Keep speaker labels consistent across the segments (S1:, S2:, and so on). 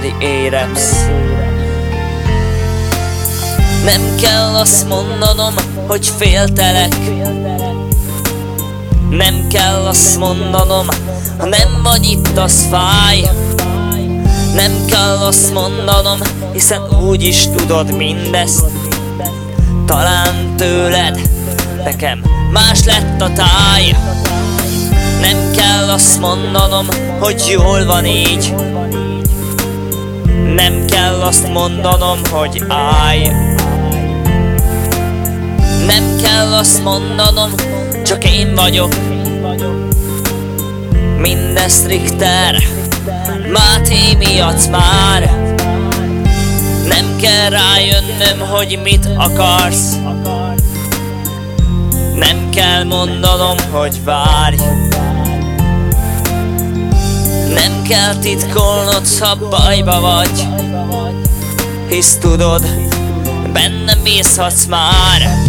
S1: Mary Areps Nem kell azt mondanom, hogy féltelek. Nem kell azt mondanom, ha nem vagy itt, az fáj. Nem kell azt mondanom, hiszen úgy is tudod mindezt. Talán tőled, nekem más lett a táj. Nem kell azt mondanom, hogy jól van így Nem kell azt mondanom, hogy állj. Nem kell azt mondanom, csak én vagyok. Mindez Richter Máté miatt már. Nem kell rájönnöm, hogy mit akarsz. Nem kell mondanom, hogy várj Nem kell titkolnod, ha bajba vagy. Hisz tudod, bennem bízhatsz már.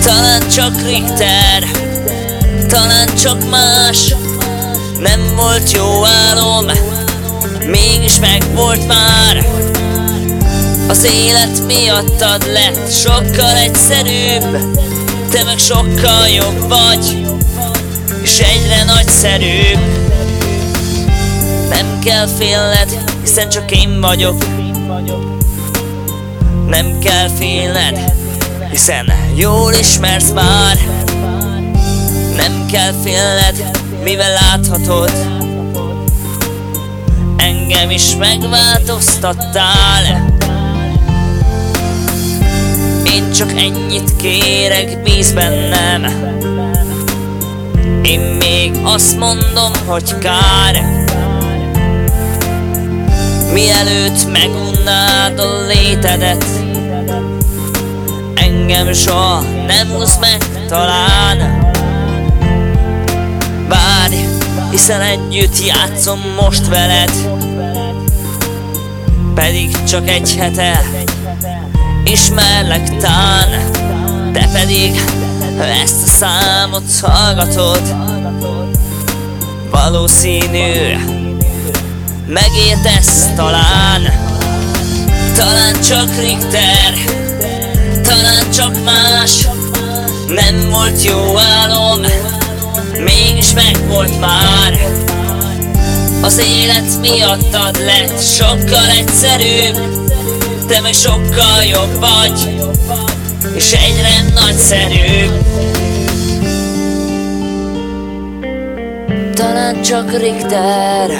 S1: Talán csak Richter Talán csak más. Nem volt jó álom Mégis meg volt már. Az élet miattad lett sokkal egyszerűbb Te meg sokkal jobb vagy És egyre nagyszerűbb. Nem kell félned, hiszen csak én vagyok. Nem kell félned, hiszen jól ismersz már. Nem kell félned, mivel láthatod. Engem is megváltoztattál. Én csak ennyit kérek, bíz bennem Én még azt mondom, hogy kár. Mielőtt megunnád a létedet Engem soha nem húz meg talán. Várj, hiszen együtt játszom most veled. Pedig csak egy hete Ismerlek tán Te pedig ezt a számot hallgatod? Valószínű. Megértesz talán. Talán csak Richter. Talán csak más. Nem volt jó álom. Mégis meg volt már. Az élet miattad lett sokkal egyszerűbb. Te meg sokkal jobb vagy És egyre nagyszerűbb Talán csak Richter